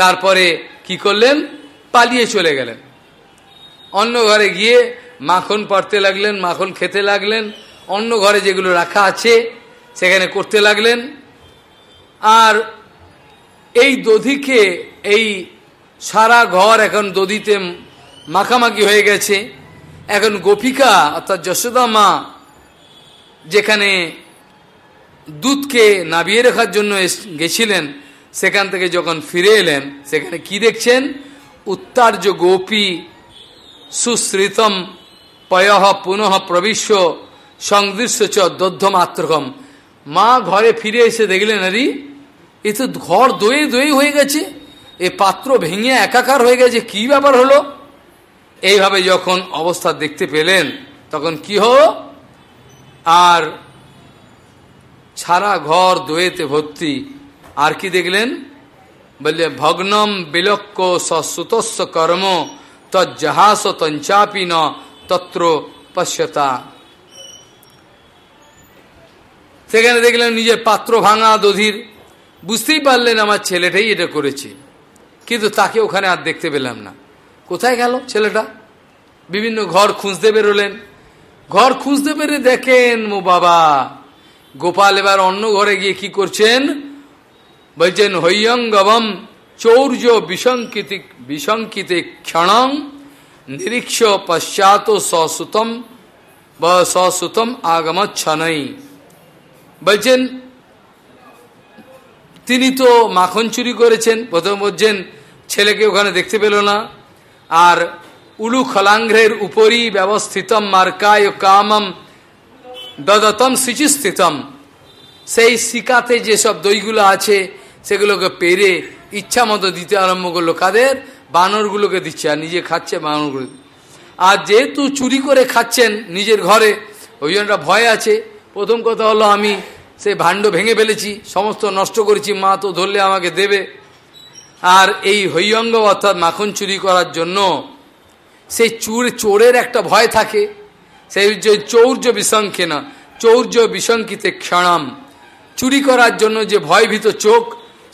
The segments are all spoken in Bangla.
তারপরে কি করলেন? পালিয়ে চলে গেলেন। অন্য ঘরে গিয়ে মাখন পড়তে লাগলেন, মাখন খেতে লাগলেন, অন্য ঘরে যেগুলো রাখা আছে সেখানে করতে লাগলেন। আর এই দধিকে, এই সারা ঘর এখন দধিতে মাখামাখি হয়ে গেছে। এখন গোপিকা, অর্থাৎ যশোদা মা, যেখানে দুধকে নাবিয়ে রাখার জন্য গেছিলেন সেখান থেকে যখন ফিরে এলেন, সেখানে কি দেখছেন? উত্তার্য গোপী, সুশ্রিতম, পয় পুনঃ প্রবিশ্ব সংদৃশ্য চ দধ্যমাত্রকম। মা ঘরে ফিরে এসে দেখলেন, আরে, এ তো ঘর দয়ে দয়ে হয়ে গেছে, এ পাত্র ভেঙে একাকার হয়ে গেছে, কি ব্যাপার হলো? এইভাবে যখন অবস্থা দেখতে পেলেন, তখন কি হলো? আর সারা ঘর দোয়েতে ভর্তি আর কি দেখলেন? বললে ভগ্নম বিলক্ষ সসুতস্য কর্ম, তজ্জাহাস তঞ্চাপি ন তত্র পশ্যতা। সেখানে দেখলেন, নিজের পাত্র ভাঙা দধির। বুঝতেই পারলেন, আমার ছেলেটাই এটা করেছে। কিন্তু তাকে ওখানে আর দেখতে পেলাম না। কোথায় গেল ছেলেটা? বিভিন্ন ঘর খুঁজতে বেরোলেন। ঘর খুঁজতে পেরে দেখেন, মো বাবা, গোপাল এবার অন্য ঘরে গিয়ে কি করছেন? বলছেন হৈয়ঙ্গবম চৌর্য বিশঙ্কিত বিশঙ্কিতে ক্ষণং নিরীক্ষ পশ্চাৎ সসুতম বা সসুতম আগমচ্ছনই বলছেন তিনি তো মাখন চুরি করেছেন, প্রথম বলছেন ছেলেকে ওখানে দেখতে পেল না। আর উলু খলাঙ্ঘ্রের উপরই ব্যবস্থিতম মার্কায় কামম দদতম সিচিস্থিতম। সেই শিকাতে যেসব দইগুলো আছে, সেগুলোকে পেরে ইচ্ছা মতো দিতে আরম্ভ করল। কাদের? বানরগুলোকে দিচ্ছে, আর নিজে খাচ্ছে বানরগুলো। আর যেহেতু চুরি করে খাচ্ছেন নিজের ঘরে, ওই জন্য ভয় আছে। প্রথম কথা হলো, আমি সে ভাণ্ড ভেঙে ফেলেছি, সমস্ত নষ্ট করেছি, মা তো ধরলে আমাকে দেবে। আর এই হৈয়ঙ্গ অর্থাৎ মাখন চুরি করার জন্য সেই চুর, চোরের একটা ভয় থাকে। সেই যে চৌর্য বিশঙ্কে না চৌর্য বিশঙ্কিতে ক্ষণাম। চুরি করার জন্য যে ভয়ভীত চোখ,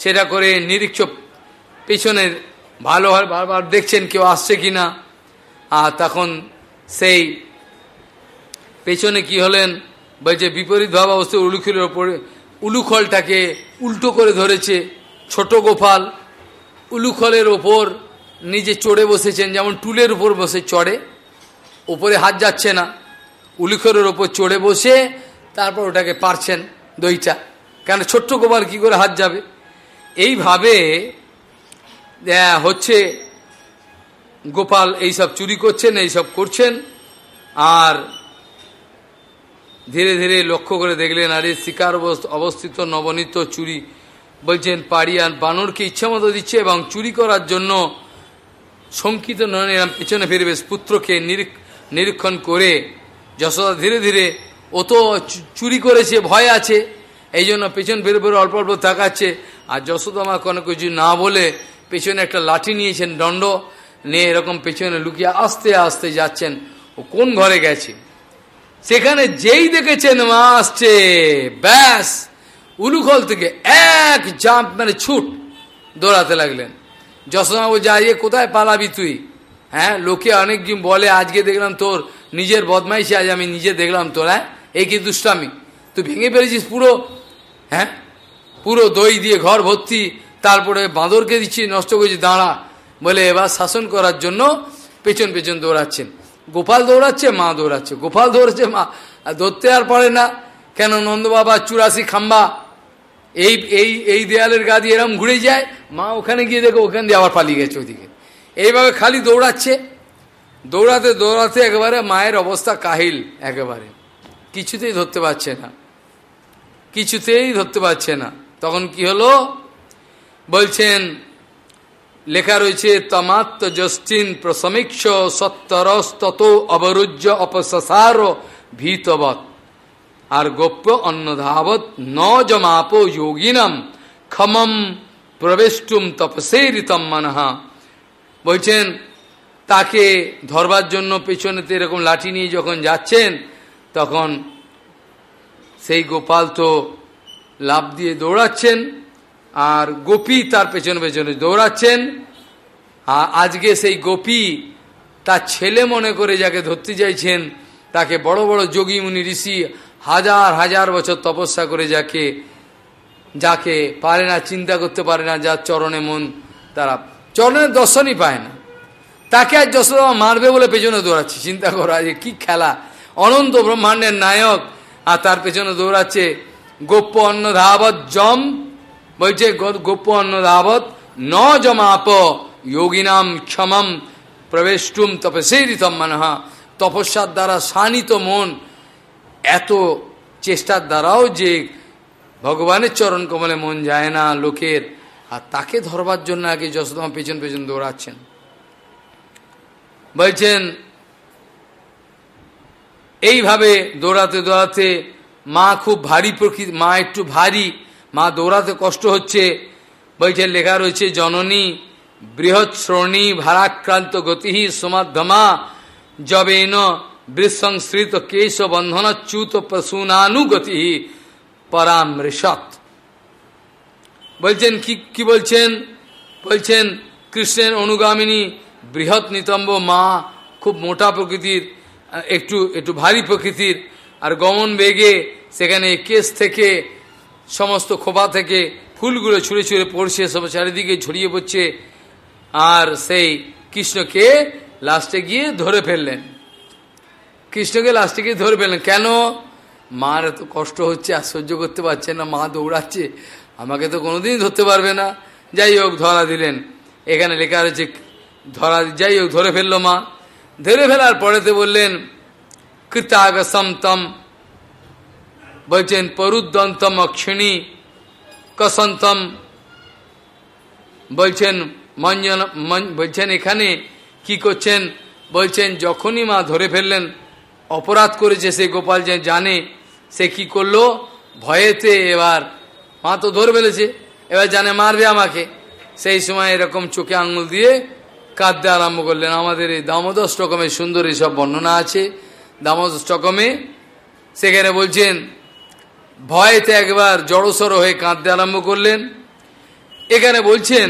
সেটা করে নিরীক্ষ পেছনের ভালো হয় বারবার দেখছেন কেউ আসছে কি না আর তখন সেই পেছনে কি হলেন? বলছে, বিপরীত ভাব অবস্থা উলুখলের ওপরে, উলুখলটাকে উল্টো করে ধরেছে, ছোট গোপাল উলুখলের ওপর নিজে চড়ে বসেছেন, যেমন টুলের উপর বসে চড়ে ওপরে হাত যাচ্ছে না। উলুখলের ওপর চড়ে বসে, তারপর ওটাকে পারছেন দইটা। কেন ছোট্ট গোপাল কি করে হাত যাবে? এইভাবে হচ্ছে গোপাল এইসব চুরি করছেন, এইসব করছেন, আর ধীরে ধীরে লক্ষ্য করে দেখলেন, আরে শিকার অবস্থিত নবনীত চুরি বলছেন পাড়িয়ান বানরকে ইচ্ছা মতো দিচ্ছে এবং চুরি করার জন্য শঙ্কিত নয় পেছনে ফিরবে পুত্রকে নিরীক্ষণ করে, যশোদা ধীরে ধীরে, ও তো চুরি করেছে, ভয় আছে। এই জন্য পেছন ফিরে ফিরে অল্প অল্প তাকাচ্ছে। আর যশোদা কোনো কিছু না বলে পেছনে একটা লাঠি নিয়েছেন, দণ্ড নিয়ে এরকম পেছনে লুকিয়ে আস্তে আস্তে যাচ্ছেন। ও কোন ঘরে গেছে? সেখানে যেই দেখেছেন মা আসছে ব্যাস, উলুখল থেকে এক জাম্প মানে ছুট দৌড়াতে লাগলেন। যশোমা বলছে আজকে কোথায় পালাবি তুই? হ্যাঁ লোকে অনেকদিন বলে, আজকে দেখলাম তোর নিজের বদমাইশি, আজ আমি নিজে দেখলাম তোর হ্যাঁ? এই কি দুষ্টামি? তুই ভেঙে ফেলেছিস পুরো হ্যাঁ? পুরো দই দিয়ে ঘর ভর্তি, তারপরে বাঁদরকে দিচ্ছি, নষ্ট করেছি, দাঁড়া। বলে এবার শাসন করার জন্য পেছন পেছন দৌড়াচ্ছেন। গোপাল দৌড়াচ্ছে, মা দৌড়াচ্ছে। গোপাল দৌড়াচ্ছে, মা। ধরতে আর পারে না। কেন নন্দবাবা, চুরাশি খাম্বা, এই এই এই দেয়ালের গা দিয়ে এরম ঘুরে যায়। মা ওখানে গিয়ে দেখো, ওখান দিয়ে আবার পালিয়ে গেছে ওদিকে এইভাবে খালি দৌড়াচ্ছে। দৌড়াতে দৌড়াতে একেবারে মায়ের অবস্থা কাহিল, একেবারে। কিছুতেই ধরতে পারছে না। কিছুতেই ধরতে পারছে না। তখন কি হলো? বলছেন, লেখা রয়েছে তমাত্ম জস্টিন প্রসমীক্ষ সত্তরস্তত অবরুজ্য অপসার ভীতবৎ। আর গোপ্য অন্নধাবত ন জমাপ যোগিনম ক্ষমম প্রবেষ্টুম তপসেরিতম মানহা বলছেন, তাকে ধরবার জন্য পেছনেতে এরকম লাঠি নিয়ে যখন যাচ্ছেন, তখন সেই গোপাল তো লাভ দিয়ে দৌড়াচ্ছেন, আর গোপী তার পেছনে পেছনে দৌড়াচ্ছেন। আর আজকে সেই গোপী তার ছেলে মনে করে যাকে ধরতে চাইছেন, তাকে বড় বড় যোগী মুনি ঋষি হাজার হাজার বছর তপস্যা করে যাকে যাকে পারে না, চিন্তা করতে পারে না, যার চরণে মন তারা চরণের দর্শনই পায় না। তাকে আজ যশোদা মারবে বলে পেছনে দৌড়াচ্ছে। চিন্তা করা যে কি খেলা। অনন্ত ব্রহ্মাণ্ডের নায়ক আর তার পেছনে দৌড়াচ্ছে গোপ্য অন্ন ধাবত জম। বলছে গোপ্য অন্ন ধাবত ন জমাপ যোগিনাম ক্ষমম প্রবেষ্টুম তপসেরিতম মানহা তপস্যার দ্বারা শানিত মন এত চেষ্টার দ্বারাও যে ভগবানের চরণ কমলে মন যায় না লোকের। আর তাকে ধরবার জন্য আগে যশোদমা পেছন পেছন দৌড়াচ্ছেন। বলছেন এইভাবে দৌড়াতে দৌড়াতে মা খুব ভারী প্রকৃতি, মা একটু ভারী, মা দৌড়াতে কষ্ট হচ্ছে। বলছেন লেখা রয়েছে, জননী বৃহৎ শ্রোণী ভারাক্রান্ত গতিহি সমাধ্যমা জবেন বৃৎসংশ্রিত কেশ বন্ধনচ্যুত প্রসূনানুগতি পরামৃষত বলছেন, কি কি বলছেন? বলছেন, কৃষ্ণের অনুগামিনী বৃহৎ নিতম্ব মা খুব মোটা প্রকৃতির একটু একটু ভারী প্রকৃতির আর গমন বেগে সেখানে কেস থেকে, সমস্ত খোপা থেকে ফুলগুলো ছুঁড়ে ছুঁড়ে পড়ছে, সব চারিদিকে ছড়িয়ে পড়ছে। আর সেই কৃষ্ণকে লাস্টে গিয়ে ধরে ফেললেন। কৃষ্ণকে লাস্টে গিয়ে ধরে ফেললেন। কেন? মার এত কষ্ট হচ্ছে, আর সহ্য করতে পারছে না, মা দৌড়াচ্ছে। আমাকে তো কোনোদিনই ধরতে পারবে না। যাই হোক, ধরা দিলেন। এখানে লেখা রয়েছে, ধরা, যাই হোক, ধরে ফেলল মা। ধরে ফেলার পরেতে বললেন কৃতাগসম তম বলছেন পরুদ্দন্তম অক্ষিণী কসন্তম। বলছেন, মঞ্জন বলছেন, এখানে কি করছেন? বলছেন, যখনই মা ধরে ফেললেন, অপরাধ করেছে সে গোপাল যে জানে, সে কি করল? ভয়েতে এবার, মা তো ধরে ফেলেছে, এবার জানে মারবে আমাকে। সেই সময় এরকম চোখে আঙুল দিয়ে কাঁদতে আরম্ভ করলেন। আমাদের এই দামোদর স্টকমে সুন্দর এইসব বর্ণনা আছে। দামোদর স্টকমে সেখানে বলছেন, ভয়েতে একবার জড়সড় হয়ে কাঁদতে আরম্ভ করলেন। এখানে বলছেন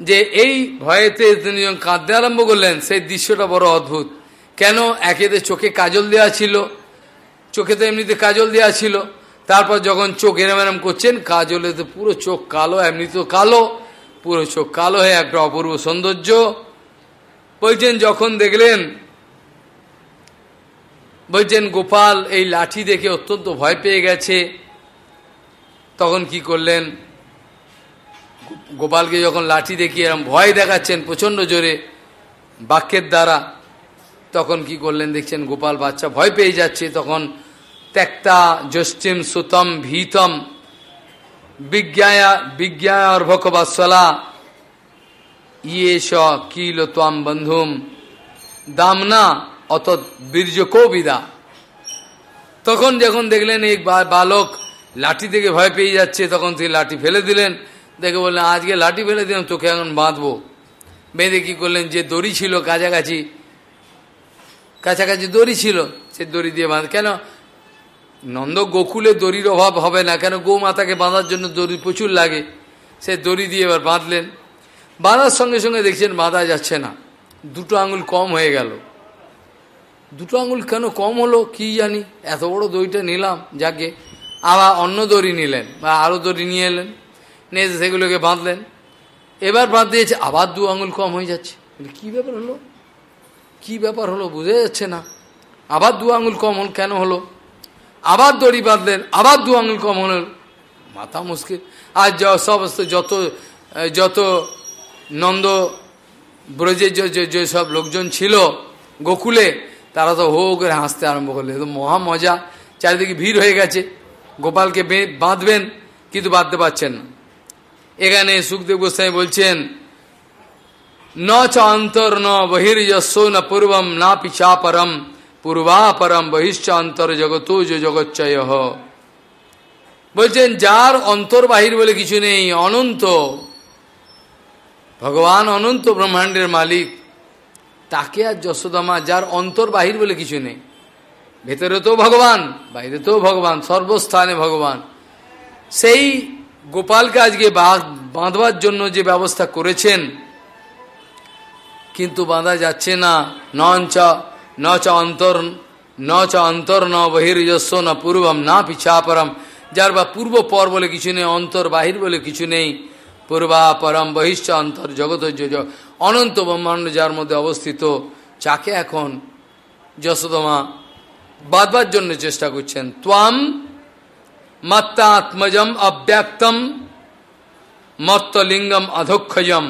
যে, এই ভয়েতে তিনি যখন কাঁদতে আরম্ভ করলেন, সেই দৃশ্যটা বড় অদ্ভুত। কেন? একেতে চোখে কাজল দেওয়া ছিল। চোখে তো এমনিতে কাজল দেওয়া ছিল। তারপর যখন চোখ এরম এরম করছেন কাজলে তো পুরো চোখ কালো এমনি তো কালো। পুরো চোখ কালো হয়ে একটা অপূর্ব সৌন্দর্য বলছেন, যখন দেখলেন, বলছেন, গোপাল, এই লাঠি দেখে অত্যন্ত ভয় পেয়ে গেছে। তখন কি করলেন? গোপালকে যখন লাঠি দেখি এরম ভয় দেখাচ্ছেন প্রচণ্ড জোরে বাক্যের দ্বারা, তখন কি করলেন দেখছেন, গোপাল বাচ্চা ভয় পেয়ে যাচ্ছে। তখন ত্যক্তা জ্যৈষ্ঠিম সুতম ভীতম বিজ্ঞায়া, বিজ্ঞায় অর্ভক বাৎসলা ইয়ে কিল তাম বন্ধুম। দামনা অত বীর্য কবিদা। তখন যখন দেখলেন এই বালক লাঠি থেকে ভয় পেয়ে যাচ্ছে, তখন তিনি লাঠি ফেলে দিলেন। দেখে বললেন, আজকে লাঠি ফেলে দিলাম, তোকে এখন বাঁধবো। বেঁধে কী করলেন, যে দড়ি ছিল কাছাকাছি কাছাকাছি দড়ি ছিল, সে দড়ি দিয়ে বাঁধ। কেন? নন্দ গোকুলে দড়ির অভাব হবে না, কেন গৌ মাতাকে বাঁধার জন্য দড়ি প্রচুর লাগে। সে দড়ি দিয়ে এবার বাঁধলেন। বাঁধার সঙ্গে সঙ্গে দেখছেন বাঁধা যাচ্ছে না। দুটো আঙুল কম হয়ে গেল। দুটো আঙুল কেন কম হলো কি জানি? এত বড় দড়িটা নিলাম, যাকে। আবার অন্য দড়ি নিলেন, বা আরও দড়ি নিয়ে এলেন, নিয়ে সেগুলোকে বাঁধলেন। এবার বাঁধ দিয়েছে, আবার দু আঙুল কম হয়ে যাচ্ছে। কি ব্যাপার হলো? কি ব্যাপার হলো? বুঝে যাচ্ছে না। আবার দু আঙুল কম হল, কেন হলো? আবার দড়ি বাঁধলেন, আবার দু আঙুল কম হল। মাথা মুশকিল। আর সমস্ত যত যত নন্দ ব্রজের যে সব লোকজন ছিল গোকুলে, তারা তো হো করে হাসতে আরম্ভ করলে। তো মহা মজা। চারিদিকে ভিড় হয়ে গেছে। গোপালকে বাঁধবেন, কিন্তু বাঁধতে পারছেন না। এখানে সুখদেব গোস্বামী বলছেন, ন চ অন্তর ন বহির্যস্ব ন পূর্বম না পিছা পরম পূর্বা পরম বহিশ্চ অন্তর জগত জগচ্চয় বলছেন যার অন্তর বাহির বলে কিছু নেই অনন্ত ভগবান অনন্ত ব্রহ্মাণ্ডের মালিক তাকে আর যশোদামা যার অন্তর বাহির বলে কিছু নেই ভেতরে তো ভগবান বাইরে তো ভগবান সর্বস্থানে ভগবান সেই গোপালকে আজকে বাঁধবার জন্য যে ব্যবস্থা করেছেন, কিন্তু বাঁধা যাচ্ছে না। নঞ্চ ন চ অন্তর ন চ অন্তর ন বহির্যস্ব ন পূর্বম না পিছাপরম যার বা পূর্ব পর বলে কিছু নেই অন্তর বাহির বলে কিছু নেই পূর্বা পরম বহিষ্ঠ অন্তর জগত অনন্ত ব্রহ্মাণ্ড যার মধ্যে অবস্থিত চাকে এখন যশোদমা বাঁধবার জন্য চেষ্টা করছেন ত্বাম মত্তাত্মজম অব্যক্তম মত্তলিঙ্গম অধক্ষজম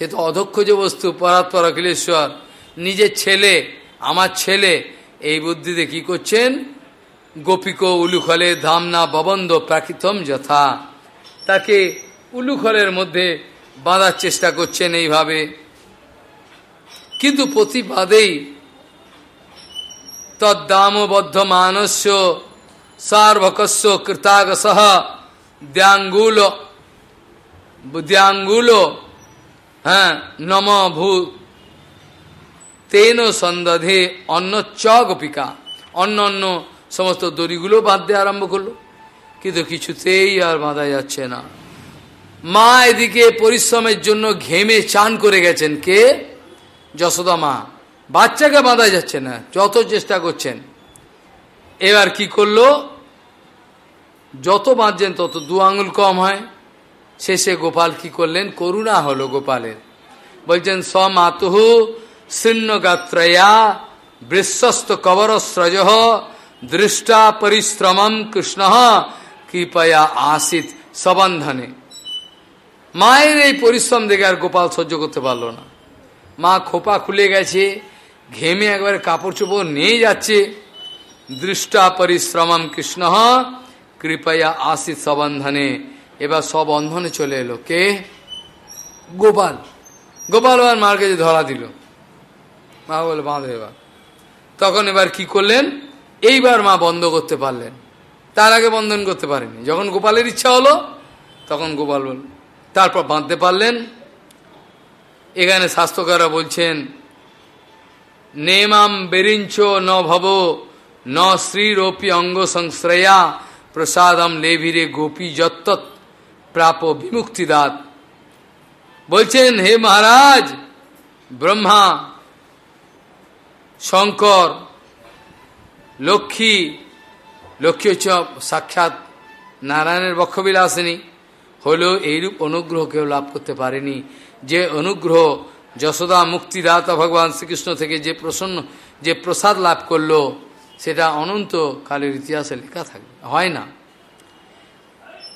এ তো অধক্ষজ বস্তু পরাৎপর অখিলেশ্বর নিজের ছেলে আমার ছেলে এই বুদ্ধিতে কি করছেন? গোপিক উলুখলে ধামনা ববন্ধ প্রাকৃতম যথা। তাকে উলুখলের মধ্যে বাঁধার চেষ্টা করছেন এইভাবে। কিন্তু প্রতিবাদেই তদ্দামবদ্ধ মানস্য সার্বকস্য কৃতাগস দ্যাঙ্গুল দ্যাঙ্গুল হ্যাঁ নম ভূ তেন সন্দধে অন্য চ গোপিকা। অন্য অন্য সমস্ত দড়িগুলো বাঁধতে আরম্ভ করল। কিন্তু কিছুতেই আর বাঁধা যাচ্ছে না। মা এদিকে পরিশ্রমের জন্য ঘেমে চান করে গেছেন। কে? যশোদা মা। বাচ্চাকে বাঁধা যাচ্ছে না, যত চেষ্টা করছেন। এবার কি করল? যত বাঁধছেন তত দু আঙুল কম হয়। শেষে গোপাল কি করলেন? করুণা হলো গোপালের। বলছেন সমাতুহু শৃণ্যগাত্রয়া বৃশ্বস্ত কবরস্রজ দৃষ্টা পরিশ্রমম কৃষ্ণ কৃপয়া আসিত সবন্ধনে। মায়ের এই পরিশ্রম দেখে আর গোপাল সহ্য করতে পারল না। মা খোপা খুলে গেছে, ঘেমে একবারে কাপড় চোপড় নিয়ে যাচ্ছে। দৃষ্টা পরিশ্রমম কৃষ্ণ কৃপয়া আসিত সবন্ধনে। এবার সব বন্ধনে চলে এলো। কে? গোপাল। গোপাল এবার মার কাছে ধরা দিল। মা বলে বাঁধো এবার। তখন এবার কি করলেন? এইবার মা বন্ধ করতে পারলেন। তার আগে বন্ধন করতে পারেনি। যখন গোপালের ইচ্ছা হলো, তখন গোপাল বল তারপর বাঁধতে পারলেন? এখানে স্বাস্থ্যকাররা বলছেন, নেমাম বেরিঞ্চ ন ভব, ন শ্রীরোপি অঙ্গ সংশ্রয়া, প্রসাদম লেভিরে গোপী যত্ত প্রাপ বিমুক্তিদাত। বলছেন, হে মহারাজ, ব্রহ্মা শঙ্কর, লক্ষ্মী লক্ষ্মী হচ্ছে সাক্ষাৎ নারায়ণের বক্ষবিলাসিনী, হলেও এইরূপ অনুগ্রহ কেউ লাভ করতে পারেনি। যে অনুগ্রহ যশোদা মুক্তিদাতা ভগবান শ্রীকৃষ্ণ থেকে যে প্রসন্ন, যে প্রসাদ লাভ করল, সেটা অনন্ত কালের ইতিহাসে লেখা থাকবে হয় না।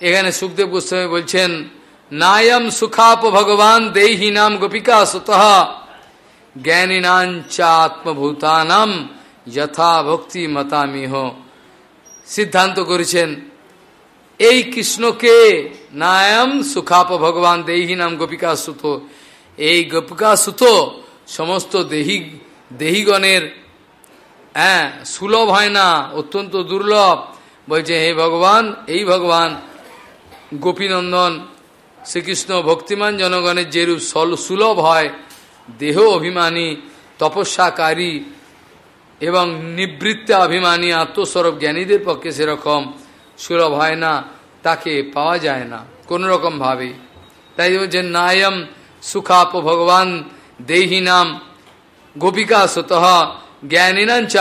এখানে সুখদেব গোস্বামী বলছেন, নায়ম সুখাপ ভগবান দেহি নাম গোপিকা সুত জ্ঞানীনাঞ্চাত্মভূতানাম যথা ভক্তি মতামিহ। সিদ্ধান্ত করেছেন, এই কৃষ্ণকে নায়ম সুখাপ ভগবান দেহি নাম গোপিকা সুত। এই গোপিকা সুত সমস্ত দেহি, দেহিগণের হ্যাঁ সুলভ হয় না, অত্যন্ত দুর্লভ। বলছে, হে ভগবান, এই ভগবান গোপীনন্দন শ্রীকৃষ্ণ ভক্তিমান জনগণের যেরূপ সুলভ হয় দেহ অভিমানী, তপস্যাকারী এবং নিবৃত্তে অভিমানী আত্মস্বরূপ জ্ঞানীদের পক্ষে সেরকম সুলভ হয় না, তাকে পাওয়া যায় না, কোন রকম ভাবে। তাই বলছেন নায়ম সুখাপ ভগবান দেহি নাম গোপিকা সুত জ্ঞানীনাম চ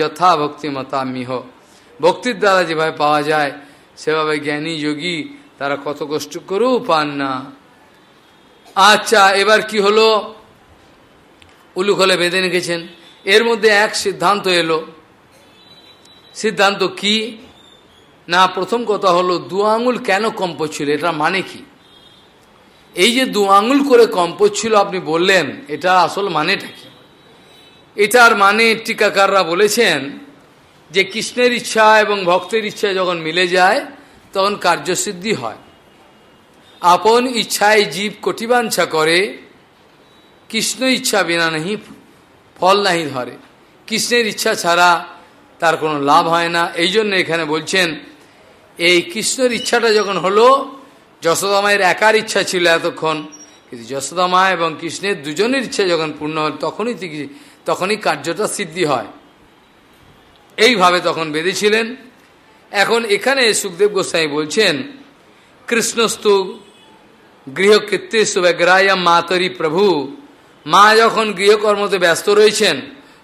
যথা ভক্তিমতা মিহ ভক্তির দ্বারা যেভাবে পাওয়া যায়, সেভাবে জ্ঞানী যোগী তারা কত কষ্ট করেও পান না। আচ্ছা এবার কি হলো? উলুখলে বেঁধে রেখেছেন। এর মধ্যে এক সিদ্ধান্ত এলো। সিদ্ধান্ত কি? না, প্রথম কথা হলো, দু আঙুল কেন কম্প ছিল? এটা মানে কি? এই যে দু আঙুল করে কম্প ছিল, আপনি বললেন, এটা আসল মানেটা কি? এটার মানে টিকাকাররা বলেছেন যে কৃষ্ণের ইচ্ছা এবং ভক্তের ইচ্ছা যখন মিলে যায়, তখন কার্যসিদ্ধি হয়। আপন ইচ্ছায় জীব কটিবাঞ্ছা করে, কৃষ্ণ ইচ্ছা বিনা নাহি ফল নাহি ধরে। কৃষ্ণের ইচ্ছা ছাড়া তার কোনো লাভ হয় না। এই জন্য এখানে বলছেন, এই কৃষ্ণের ইচ্ছাটা যখন হলো, যশোদামায়ের একার ইচ্ছা ছিল এতক্ষণ। কিন্তু যশোদামা এবং কৃষ্ণের দুজনের ইচ্ছা যখন পূর্ণ হল, তখনই তখনই কার্যটা সিদ্ধি হয়। এইভাবে তখন বেঁধেছিলেন। এখন এখানে সুখদেব গোস্বাই বলছেন, কৃষ্ণস্তু গৃহকৃত্যেশু ব্যগ্রায় মাতরি প্রভু। মা যখন গৃহকর্মতে ব্যস্ত রয়েছেন,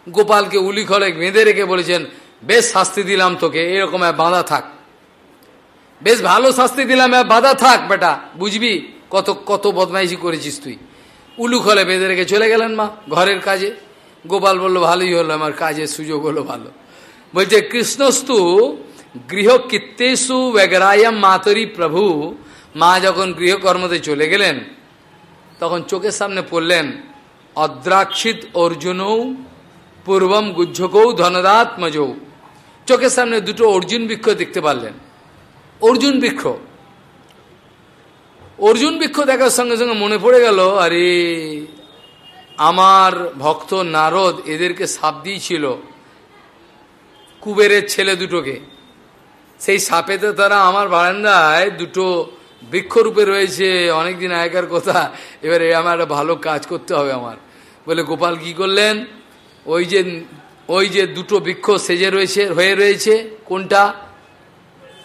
গোপালকে উলি খলে বেঁধে রেখে বলেছেন, বেশ শাস্তি দিলাম তোকে, এরকম এক বাঁধা থাক। বেশ ভালো শাস্তি দিলাম বাধা থাক, বেটা, বুঝবি? কত কত বদমাইশি করেছিস তুই। উলু খলে বেঁধে রেখে চলে গেলেন মা, ঘরের কাজে। গোপাল বলল, ভালোই হলো, আমার কাজের সুযোগ হলো ভালো। বলছে, কৃষ্ণস্তু গৃহকৃত্যেশু বেগরায়াম মাতরি প্রভু মা যখন গৃহকর্মতে চলে গেলেন, তখন চোখের সামনে পড়লেন, অদ্রাক্ষিত অর্জুনৌ, পূর্বম গুজ্জকৌ ধনদাত্মজৌ। চোখের সামনে দুটো অর্জুন বৃক্ষ দেখতে পারলেন। অর্জুন বৃক্ষ। অর্জুন বৃক্ষ দেখার সঙ্গে সঙ্গে মনে পড়ে গেল, আরে, আমার ভক্ত নারদ এদেরকে সাপ দিয়েছিল, কুবেরের ছেলে দুটোকে। সেই সাপেতে তারা আমার বারান্দায় দুটো বৃক্ষরূপে রয়েছে, অনেকদিন আগেকার কথা। এবারে আমার একটা ভালো কাজ করতে হবে আমার। বলে, গোপাল কি করলেন? ওই যে ওই যে দুটো বৃক্ষ সেজে রয়েছে, হয়ে রয়েছে। কোনটা?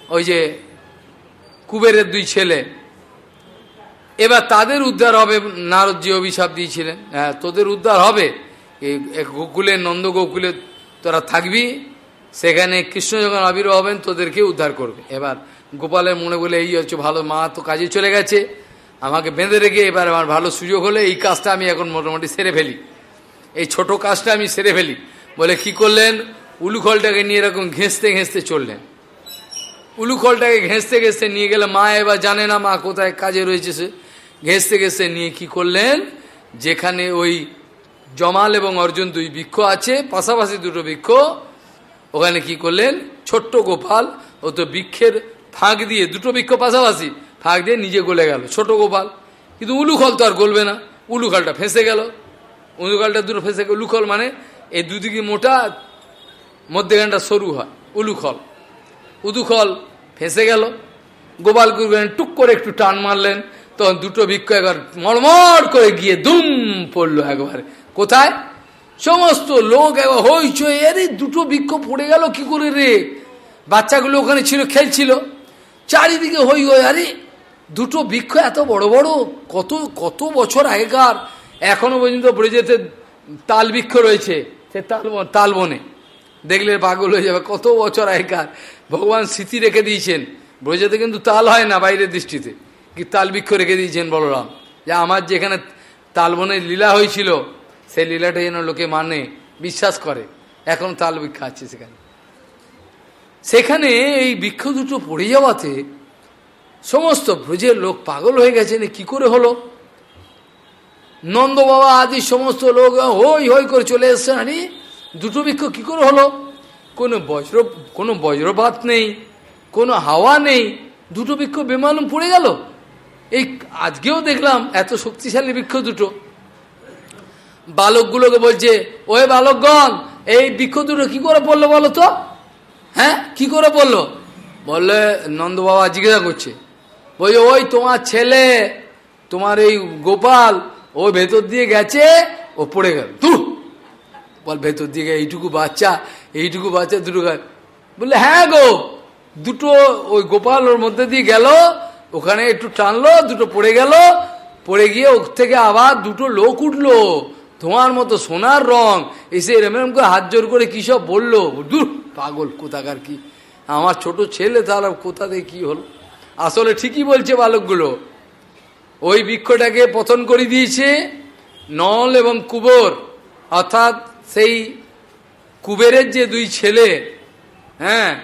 ওই যে কুবেরের দুই ছেলে। এবার তাদের উদ্ধার হবে, নারদ যে অভিশাপ দিয়েছিলেন। হ্যাঁ তোদের উদ্ধার হবে। এই গোকুলের নন্দ গোকুলে তোরা থাকবি। সেখানে কৃষ্ণ যখন আবির্ভাব হবেন, তোদেরকে উদ্ধার করবে। এবার গোপালের মনে বলে, এই হচ্ছে ভালো, মা তো কাজে চলে গেছে। আমাকে বেঁধে রেখে এবার আমার ভালো সুযোগ হলে এই কাজটা আমি এখন মোটামুটি সেরে ফেলি। এই ছোট কাজটা আমি সেরে ফেলি। বলে কি করলেন? উলুখলটাকে নিয়ে এরকম ঘেঁষতে ঘেঁষতে চললেন। উলুখলটাকে ঘেঁষতে ঘেঁষতে নিয়ে গেলে মা এবার জানে না মা কোথায় কাজে রয়েছে সে। ঘেঁষতে ঘেঁষতে নিয়ে কি করলেন? যেখানে ওই জমাল এবং অর্জুন দুই বৃক্ষ আছে, পাশাপাশি দুটো বৃক্ষ। ওখানে কি করলেন? ছোট্ট গোপাল ও তো বৃক্ষের ফাঁক দিয়ে, দুটো বৃক্ষ পাশাপাশি ফাঁক দিয়ে নিজে গলে গেল, ছোট গোপাল। কিন্তু উলুখল তো আর গলবে না উলুখলটা ফেঁসে গেল। উলুখলটা দুটো ফেঁসে গেল উলুখল মানে এই দুদিকে মোটা মধ্যেখানটা সরু হয় উলুখল উদুখল ফেঁসে গেল, গোপাল গুরুগেন টুক করে একটু টান মারলেন, তখন দুটো বৃক্ষ একবার মড়মড় করে গিয়ে দুম পড়ল একবার। কোথায়? সমস্ত লোক একবার হইচই আরে দুটো বৃক্ষ পড়ে গেল কি করে রে? বাচ্চাগুলো ওখানে ছিল, খেলছিল। চারিদিকে হই হই, আরে দুটো বৃক্ষ এত বড় বড়, কত কত বছর আগেকার, এখনও পর্যন্ত ব্রজেতে তাল বৃক্ষ রয়েছে, সে তাল তাল বনে। দেখলে পাগল হয়ে যাবে, কত বছর আগেকার। ভগবান স্মৃতি রেখে দিয়েছেন, ব্রজেতে কিন্তু তাল হয় না বাইরের দৃষ্টিতে, কি তাল বৃক্ষ রেখে দিয়েছেন বলরাম। যে আমার যেখানে তালবনের লীলা হয়েছিল, সেই লীলাটা যেন লোকে মানে বিশ্বাস করে, এখন তাল বৃক্ষ আছে সেখানে। সেখানে এই বৃক্ষ দুটো পড়ে যাওয়াতে সমস্ত ব্রজের লোক পাগল হয়ে গেছেন কি করে হলো? নন্দ বাবা আদি সমস্ত লোক হই হই করে চলে এসছেন। আরে, দুটো বৃক্ষ কি করে হলো? কোনো বজ্র, কোনো বজ্রপাত নেই, কোনো হাওয়া নেই, দুটো বৃক্ষ বেমালুম পড়ে গেল। এই আজকেও দেখলাম এত শক্তিশালী বৃক্ষ দুটো। বালকগুলোকে বলছে ওই বালকগণ, এই বৃক্ষ দুটো কি করে পড়ল বলো তো? হ্যাঁ? কি করে পড়ল বললে, নন্দ বাবা জিজ্ঞাসা করছে। বলছে, ওই তোমার ছেলে, তোমার এই গোপাল, ও ভেতর দিয়ে গেছে, ও পড়ে গেল। তু বল, ভেতর দিয়ে এইটুকু বাচ্চা এইটুকু বাচ্চা, দুটো বললে হ্যাঁ গো, দুটো ওই গোপাল ওর মধ্যে দিয়ে গেল, ওখানে একটু টানলো, দুটো পড়ে গেল, পড়ে গিয়ে ওর থেকে আবার দুটো লোক উঠল। তোমার মতো সোনার রং এসে এরম করে হাত জোর করে কী সব বলল? দূর, পাগল, কোথাকার কি? আমার ছোট ছেলে তাহলে কোথা থেকে কী হলো? আসলে ঠিকই বলছে বালকগুলো। ওই বৃক্ষটাকে পতন করে দিয়েছে নল এবং কুবর। অর্থাৎ সেই কুবেরের যে দুই ছেলে হ্যাঁ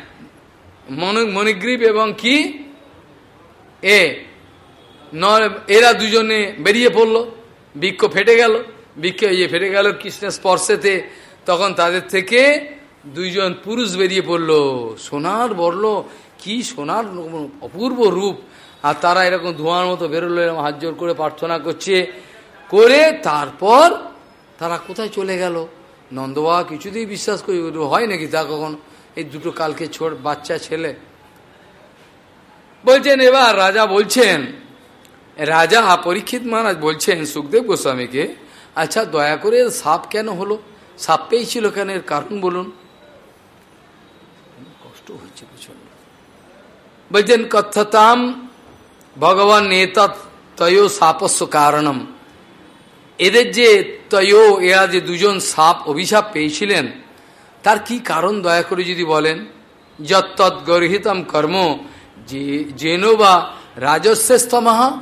মন মণিগ্রীব এবং কি? এ নর এরা দুজনে বেরিয়ে পড়ল, বৃক্ষ ফেটে গেল। বৃক্ষ ইয়ে ফেটে গেল কৃষ্ণের স্পর্শেতে। তখন তাদের থেকে দুইজন পুরুষ বেরিয়ে পড়ল। সোনার বলল কি সোনার অপূর্ব রূপ। আর তারা এরকম ধোঁয়ার মতো বেরোলো, এরকম হাত জোর করে প্রার্থনা করছে। করে তারপর তারা কোথায় চলে গেল? নন্দবাবা কিছুতেই বিশ্বাস করি হয় নাকি তা কখন? এই দুটো কালকে ছোট বাচ্চা ছেলে। বলছেন, এবার রাজা বলছেন, রাজা পরীক্ষিত মহারাজ বলছেন, সুখদেব গোস্বামীকে আচ্ছা দয়া করে সাপ কেন হলো? সাপ পেয়েছিল কেন? এর কারণ বলুন। কষ্ট হচ্ছে প্রচণ্ড বলছেন কথতাম, ভগবান নেতা তয় সাপস্য কারণম। এদের যে তয়, এরা যে দুজন সাপ অভিশাপ পেয়েছিলেন, তার কি কারণ দয়া করে যদি বলেন? যত্তৎ গর্হিতম কর্ম, যে যেন বা রাজস্বস্তমাহা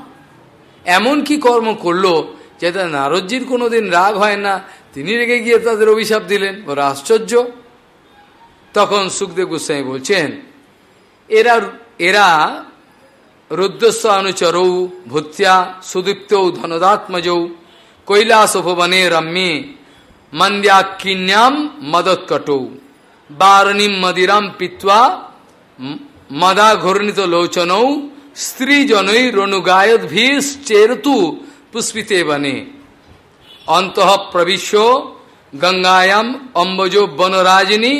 এমন কি কর্ম করল? যেটা নারদজির কোনোদিন রাগ হয় না। তিনি রেগে গিয়ে তাদের অভিশাপ দিলেন। ওরা আশ্চর্য। তখন সুখদেব গোস্বামী বলছেন, এরা এরা রুদ্রস্ব অনুচরৌ ভূত্যা সুদীপ্ত ধনদাত্মজৌ কৈলাস উপবনে রম্যে মন্দ্যাকিন্যাম মদৎকটৌ বারণীম মদিরাম পিত্বা মদা ঘূর্ণিত লোচনৌ স্ত্রীজনৈ রণুগায়দ্ভীশ্চেরতু পুষ্পিতে বনে অন্তঃ প্রবিশ্য গঙ্গায়াম অম্বজো বনরাজিনী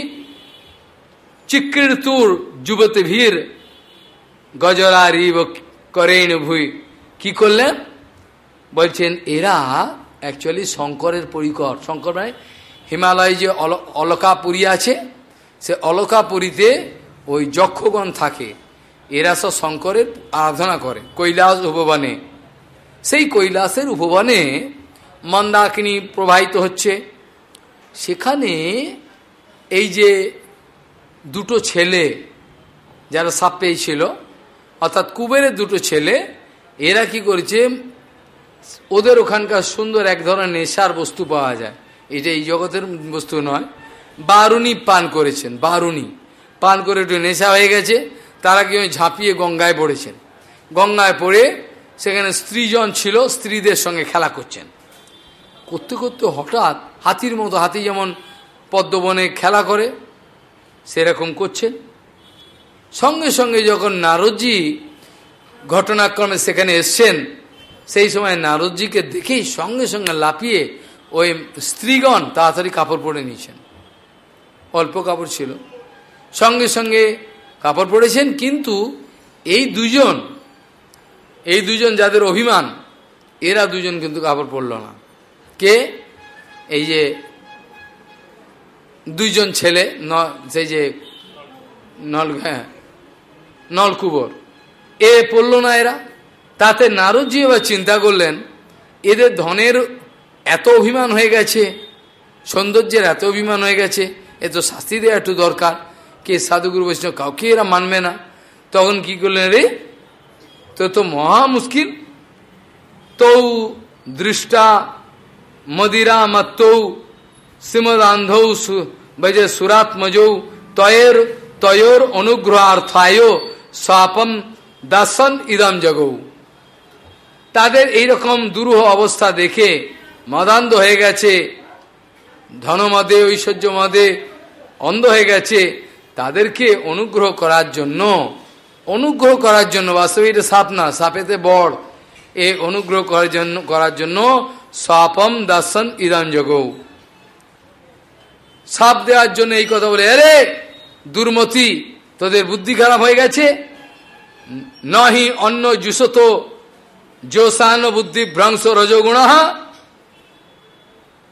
চিকৃতুর যুবতীভীর গজরারিব করেণ ভুই কি করলেন বলছেন এরা অ্যাকচুয়ালি শঙ্করের পরিকর শঙ্কর মানে হিমালয় যে অল অলকাপুরী আছে সে অলকাপুরীতে ওই যক্ষগণ থাকে। এরা সব শঙ্করের আরাধনা করে। কৈলাস উপবনে সেই কৈলাসের উপবনে মন্দাকিনী প্রবাহিত হচ্ছে। সেখানে এই যে দুটো ছেলে যারা সাপ পেয়েছিল অর্থাৎ কুবেরের দুটো ছেলে, এরা কি করেছে? ওদের ওখানকার সুন্দর এক ধরনের নেশার বস্তু পাওয়া যায়। এটা এই জগতের বস্তু নয়। বারুনি পান করেছেন বারুনি পান করে একটু নেশা হয়ে গেছে, তারা কি ওই ঝাঁপিয়ে গঙ্গায় পড়েছেন। গঙ্গায় পড়ে সেখানে স্ত্রীজন ছিল, স্ত্রীদের সঙ্গে খেলা করছেন। করতে করতে হঠাৎ হাতির মতো, হাতি যেমন পদ্মবনে খেলা করে, সেরকম করছেন। সঙ্গে সঙ্গে যখন নারদজি ঘটনাক্রমে সেখানে এসছেন, সেই সময় নারদজিকে দেখেই সঙ্গে সঙ্গে লাপিয়ে ওই স্ত্রীগণ তাড়াতাড়ি কাপড় পরে নিয়েছেন। অল্প কাপড় ছিল। সঙ্গে সঙ্গে কাপড় পরেছেন, কিন্তু এই দুজন এই দুজন যাদের অভিমান, এরা দুজন কিন্তু কাপড় পরল না। কে? এই যে দুইজন ছেলে, ন, সেই যে নল হ্যাঁ নলকুবর। এ পড়ল না এরা। তাতে নারদজি এবার চিন্তা করলেন, এদের ধনের এত অভিমান হয়ে গেছে, সৌন্দর্যের এত অভিমান হয়ে গেছে, এ তো শাস্তি দেওয়া একটু দরকার। কে সাধুগুরু বৈষ্ণব, কাউকে এরা মানবে না। তখন কি করলেন রে? তো তো মহা মুশকিল। তৌ দৃষ্টা মদিরা মত্তৌ শ্রীমদান্ধৌ বজে সুরাত্মজৌ তয়ের তয়োর অনুগ্রহার্থায় স্বাপম দাসন ইদম জগৌ। তাদের এইরকম দুরূহ অবস্থা দেখে মদান্ধ হয়ে গেছে, ধনমদে ঐশ্বর্য মদে অন্ধ হয়ে গেছে। তাদেরকে অনুগ্রহ করার জন্য অনুগ্রহ করার জন্য বাস্তবে এটা সাপ না সাপেতে বড়। এ অনুগ্রহ করার জন্য করার জন্য স্বাপম দাসন ইদান জগৌ। সাপ দেওয়ার জন্য এই কথা বলে আরে দুর্মতি, তোদের বুদ্ধি খারাপ হয়ে গেছে? নহি অন্য জুসত জোসান বুদ্ধি ভ্রংশ রজগুণ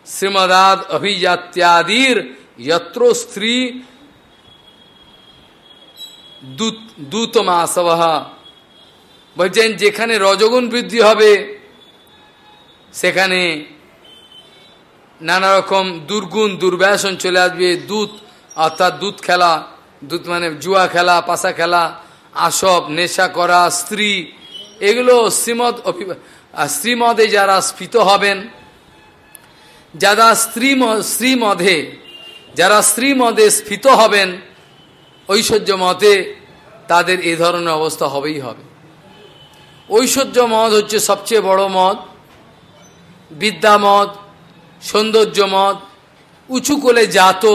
শ্রীমদাদ অভিজাত্যাদির যত্র স্ত্রী দূতমাসব বলছেন, যেখানে রজগুণ বৃদ্ধি হবে, সেখানে নানা রকম দুর্গুণ, দুর্ব্যাসন চলে আসবে। দুধ অর্থাৎ দুধ খেলা দুধ মানে জুয়া খেলা, পাশা খেলা, আসব, নেশা করা, স্ত্রী, এগুলো শ্রীমদ শ্রীমদে যারা স্ফীত হবেন, যারা স্ত্রী শ্রীমধে যারা শ্রীমদে স্ফীত হবেন ঐশ্বর্য মতে তাদের এ ধরনের অবস্থা হবেই হবে। ঐশ্বর্য মদ হচ্ছে সবচেয়ে বড় বিদ্যা মদ সৌন্দর্য মদ উঁচু কোলে জাত,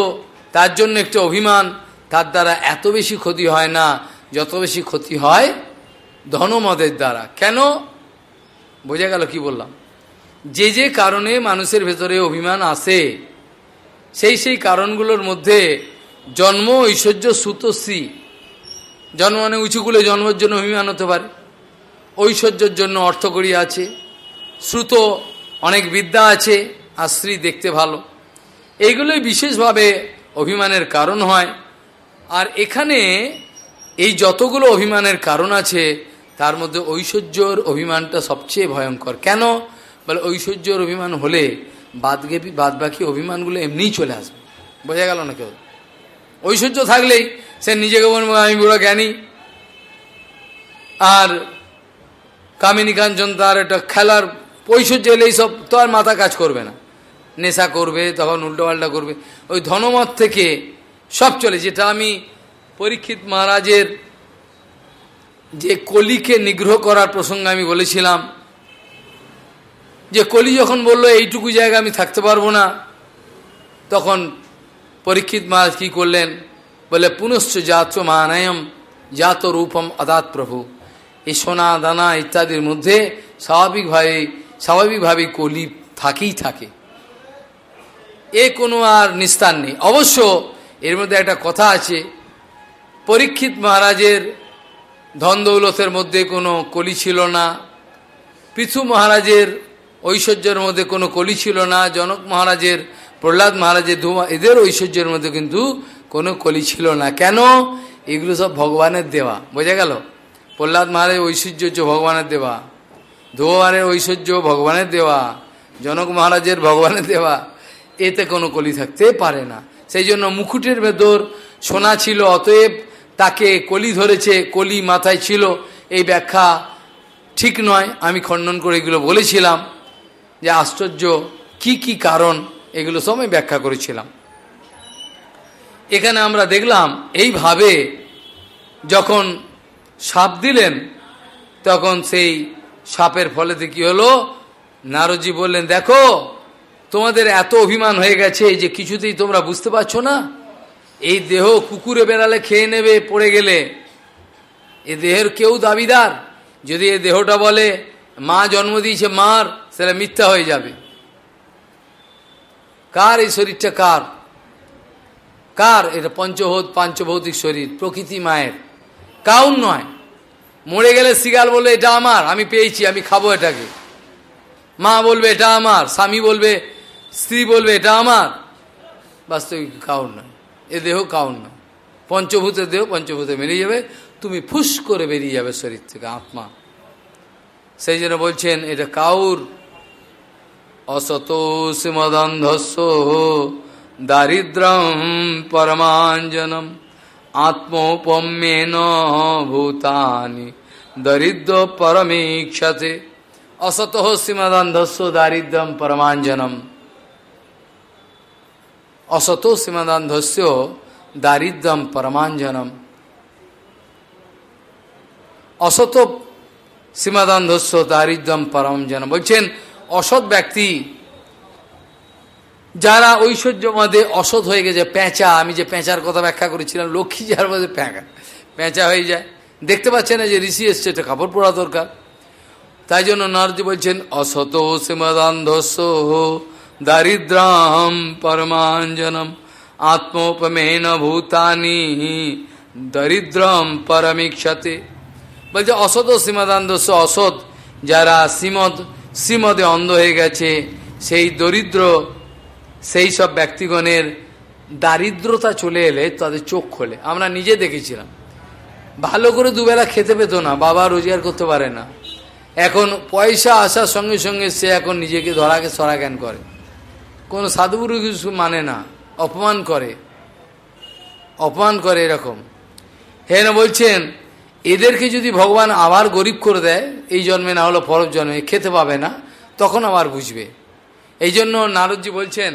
তার জন্য একটি অভিমান, তার দ্বারা এত বেশি ক্ষতি হয় না, যত বেশি ক্ষতি হয় ধনমদের দ্বারা। কেন? বোঝা গেল কি বললাম? যে যে কারণে মানুষের ভেতরে অভিমান আসে, সেই সেই কারণগুলোর মধ্যে জন্ম ঐশ্বর্য সুতশ্রী জন্ম মানে উঁচুকুলে জন্মের জন্য অভিমান হতে পারে। ঐশ্বর্যের জন্য অর্থকরী আছে। শ্রুত অনেক বিদ্যা আছে স্ত্রী দেখতে ভালো। এইগুলোই বিশেষভাবে অভিমানের কারণ হয়। আর এখানে এই যতগুলো অভিমানের কারণ আছে, তার মধ্যে ঐশ্বর্যর অভিমানটা সবচেয়ে ভয়ঙ্কর। কেন? বলে ঐশ্বর্যর অভিমান হলে বাদগেপি বাদ বাকি অভিমানগুলো এমনিই চলে আসবে। বোঝা গেল না কেউ? ঐশ্বর্য থাকলেই সে নিজেকে বলব, আমি বুড়ো জ্ঞানী। আর কামিনী কাঞ্চন তার একটা খেলার ঐশ্বর্য এলে সব তো আর মাথা কাজ করবে না। নেশা করবে, তখন উল্টোপাল্টা করবে। ওই ধনমত থেকে সব চলে। যেটা আমি পরীক্ষিত মহারাজের যে কলিকে নিগ্রহ করার প্রসঙ্গে আমি বলেছিলাম, যে কলি যখন বলল, এইটুকু জায়গা আমি থাকতে পারব না, তখন পরীক্ষিত মহারাজ কি করলেন? বলে, পুনশ্চ জাত মানায়ম জাত রূপম অদাত প্রভু। এই সোনা, দানা ইত্যাদির মধ্যে স্বাভাবিকভাবে স্বাভাবিকভাবে কলি থাকেই থাকে। এ কোনো আর নিস্তার নেই। অবশ্য এর মধ্যে একটা কথা আছে, পরীক্ষিত মহারাজের ধন দৌলতের মধ্যে কোনো কলি ছিল না, পৃথু মহারাজের ঐশ্বর্যের মধ্যে কোনো কলি ছিল না, জনক মহারাজের প্রহ্লাদ মহারাজের ধুমা এদের ঐশ্বর্যের মধ্যে কিন্তু কোনো কলি ছিল না। কেন? এগুলো সব ভগবানের দেওয়া। বোঝা গেল? প্রহ্লাদ মহারাজের ঐশ্বর্য হচ্ছে ভগবানের দেওয়া। ধোয়ারের ঐশ্বর্য ভগবানের দেওয়া। জনক মহারাজের ভগবানের দেওয়া। এতে কোনো কলি থাকতে পারে না। সেই জন্য মুকুটের ভেতর সোনা ছিল, অতএব তাকে কলি ধরেছে, কলি মাথায় ছিল। এই ব্যাখ্যা ঠিক নয়। আমি খণ্ডন করে এগুলো বলেছিলাম যে আশ্চর্য কি কি কারণ এগুলো সব আমি ব্যাখ্যা করেছিলাম। এখানে আমরা দেখলাম, এইভাবে যখন সাপ দিলেন, তখন সেই সাপের ফলেতে কি হলো? নারদজি বললেন, দেখো, তোমাদের এত অভিমান হয়ে গেছে যে কিছুতেই তোমরা বুঝতে পারছ না। এই দেহ কুকুরে বেড়ালে খেয়ে নেবে, পড়ে গেলে। এ দেহের কেউ দাবিদার? যদি এ দেহটা বলে, মা জন্ম দিয়েছে মার সেটা মিথ্যা হয়ে যাবে। কার এই শরীরটা কার? কার? এটা পঞ্চভৌত, পাঞ্চভৌতিক শরীর, প্রকৃতি মায়ের। কাউন নয়। মরে গেলে শিগাল বলবে, এটা আমার, আমি পেয়েছি, আমি খাব এটাকে। মা বলবে, এটা আমার। স্বামী বলবে, স্ত্রী বলবে, এটা আমার। বাস্তবিক কাউন নয়। এ দেহ কাউন নয়। পঞ্চভূতের দেহ পঞ্চভূতে বেরিয়ে যাবে। তুমি ফুস করে বেরিয়ে যাবে শরীর থেকে, আত্মা। সেই জন্য বলছেন, এটা কাউর অসত শ্রীমদন্ধস্য দারিদ্রম পরমাঞ্জনম আত্মোপম্যেন ভূতানি দরিদ্র পরমীক্ষতে। অসত শ্রীমদন্ধস্য দারিদ্রম পরমাঞ্জনম। অসত শ্রীমদন্ধস্য দারিদ্রম পরমাঞ্জনম। অসত সীমাদান্ধস্য দারিদ্রম পরমজন বলছেন অসৎ ব্যক্তি, যারা ঐশ্বর্য মধ্যে অসৎ হয়ে গেছে, পেঁচা, আমি যে পেঁচার কথা ব্যাখ্যা করেছিলাম, লক্ষ্মী যার মধ্যে প্যাঁকা পেঁচা হয়ে যায়। দেখতে পাচ্ছে না যে ঋষি এসছে, এটা কাপড় পরা দরকার। তাই জন্য নারজি বলছেন অসত সীমাদান্ধস্য দারিদ্রাম পরমাঞ্জনম, আত্মোপমেন ভূতানি দরিদ্রম পরমীক্ষতে। বলছে, অসৎ সীমাদান্দস্য অসৎ, যারা শ্রীমদ শ্রীমদে অন্ধ হয়ে গেছে। সেই দরিদ্র, সেই সব ব্যক্তিগণের দারিদ্রতা চলে এলে তাদের চোখ খোলে। আমরা নিজে দেখেছিলাম। ভালো করে দুবেলা খেতে পেত না, বাবা রোজগার করতে পারে না। এখন পয়সা আসার সঙ্গে সঙ্গে সে এখন নিজেকে ধরাকে সরা জ্ঞান করে। কোনো সাধুগুরু কিছু মানে না, অপমান করে। অপমান করে এরকম। হেন বলছেন এদেরকে যদি ভগবান আবার গরিব করে দেয়, এই জন্মে না হলো পরব জন্মে, খেতে পাবে না, তখন আবার বুঝবে। এই জন্য নারদজি বলছেন,